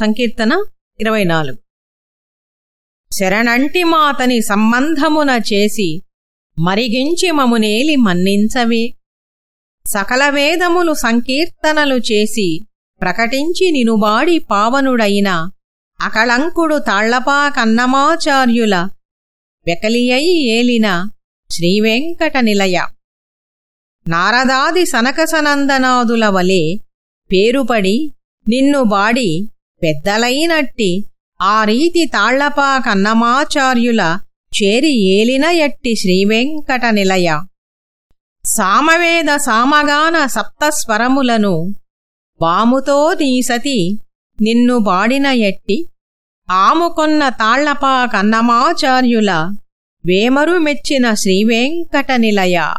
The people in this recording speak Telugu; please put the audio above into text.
సంకీర్తన ఇరవై నాలుగు శరణంటి మాతని సంబంధమున చేసి మరిగించి మమునేలి మన్నించవే. సకల వేదములు సంకీర్తనలు చేసి ప్రకటించి నినుబాడి పావనుడైన అకళంకుడు తాళ్ళపా కన్నమాచార్యుల వెకలియై ఏలిన శ్రీవెంకట నిలయ. నారదాది సనకసనందనాదుల వలె పేరుపడి నిన్ను బాడి పెద్దలైనట్టి ఆ రీతి తాళ్ళపా కన్నమాచార్యుల చేరి ఏలిన ఎట్టి శ్రీవెంకట నిలయ. సామవేద సామగాన సప్తస్వరములను వాముతో నీసతి నిన్ను బాడిన ఎట్టి ఆముకొన్న తాళ్ళపా కన్నమాచార్యుల వేమరు మెచ్చిన శ్రీవెంకట నిలయ.